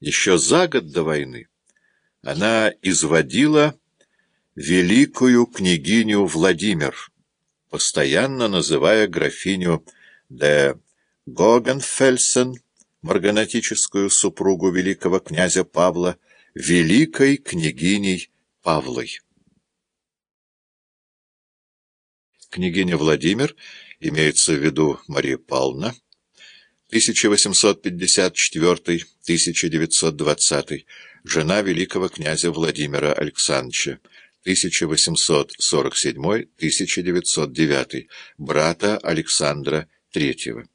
еще за год до войны, она изводила великую княгиню Владимир, постоянно называя графиню де Гогенфельсен, марганатическую супругу великого князя Павла, великой княгиней Павлой. Княгиня Владимир, имеется в виду Мария Павловна, 1854-1920, жена великого князя Владимира Александровича, 1847-1909, брата Александра III.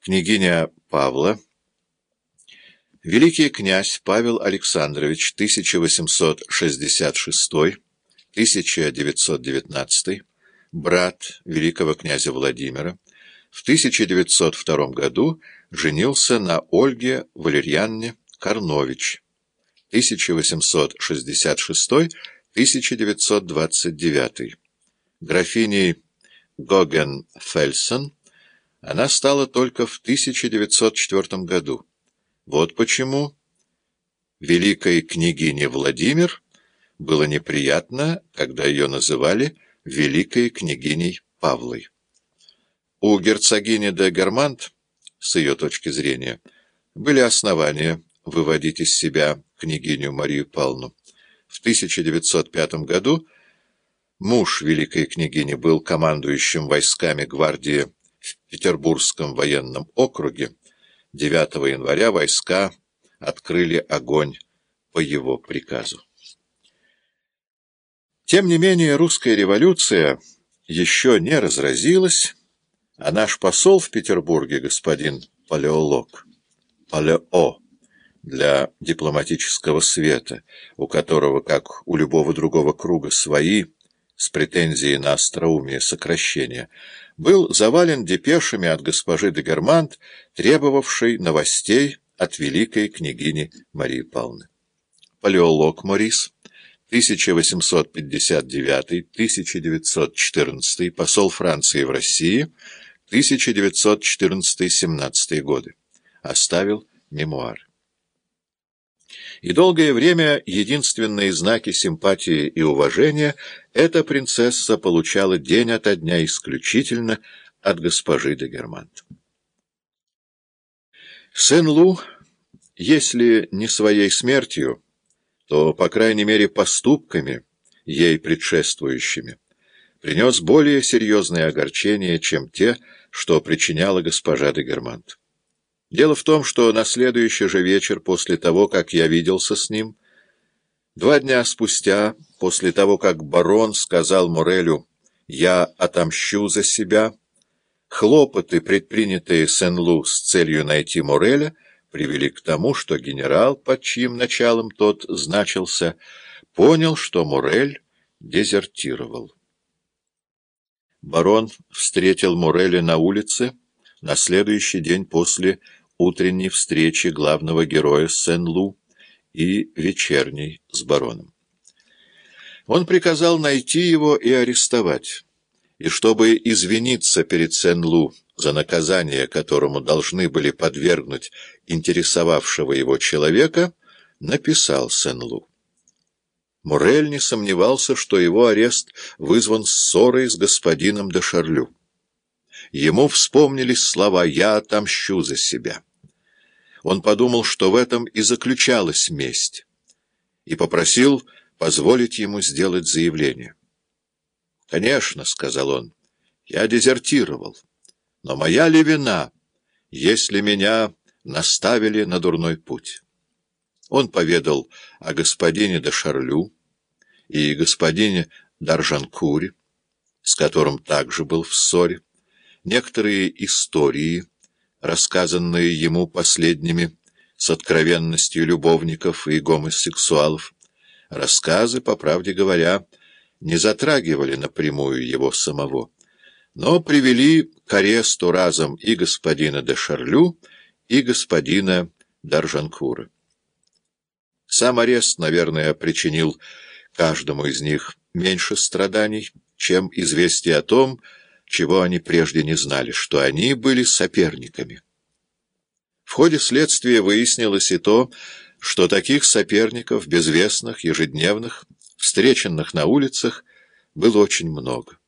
Княгиня Павла. Великий князь Павел Александрович 1866-1919, брат великого князя Владимира, в 1902 году женился на Ольге Валерьянне Карнович, 1866-1929. Графиней Гоген-Фельсон она стала только в 1904 году. Вот почему великой княгине Владимир было неприятно, когда ее называли великой княгиней Павлой. У герцогини де Германт, с ее точки зрения, были основания выводить из себя княгиню Марию Павловну. В 1905 году муж великой княгини был командующим войсками гвардии в Петербургском военном округе. 9 января войска открыли огонь по его приказу. Тем не менее, русская революция еще не разразилась, а наш посол в Петербурге, господин Палеолог, Палео, для дипломатического света, у которого, как у любого другого круга, свои, с претензией на остроумие сокращения, был завален депешами от госпожи де Германт, требовавшей новостей от великой княгини Марии Павловны. Палеолог Морис, 1859-1914, посол Франции в России, 1914-17 годы. Оставил мемуары и долгое время единственные знаки симпатии и уважения эта принцесса получала день ото дня исключительно от госпожи де Германт. Сен-Лу, если не своей смертью, то, по крайней мере, поступками, ей предшествующими, принес более серьезное огорчение, чем те, что причиняла госпожа де Германт. Дело в том, что на следующий же вечер после того, как я виделся с ним, два дня спустя, после того, как барон сказал Морелю «Я отомщу за себя», хлопоты, предпринятые Сен-Лу с целью найти Мореля, привели к тому, что генерал, под чьим началом тот значился, понял, что Морель дезертировал. Барон встретил Мореля на улице на следующий день после утренней встречи главного героя Сен-Лу и вечерней с бароном. Он приказал найти его и арестовать, и чтобы извиниться перед Сен-Лу за наказание, которому должны были подвергнуть интересовавшего его человека, написал Сен-Лу. Мурель не сомневался, что его арест вызван ссорой с господином де Шарлю. Ему вспомнились слова «я отомщу за себя». Он подумал, что в этом и заключалась месть, и попросил позволить ему сделать заявление. «Конечно», — сказал он, — «я дезертировал, но моя ли вина, если меня наставили на дурной путь?» Он поведал о господине де Шарлю и господине Даржанкуре, с которым также был в ссоре, некоторые истории, рассказанные ему последними с откровенностью любовников и гомосексуалов. Рассказы, по правде говоря, не затрагивали напрямую его самого, но привели к аресту разом и господина де Шарлю, и господина Даржанкура. Сам арест, наверное, причинил каждому из них меньше страданий, чем известие о том, чего они прежде не знали, что они были соперниками. ходе следствия выяснилось и то, что таких соперников, безвестных, ежедневных, встреченных на улицах, было очень много.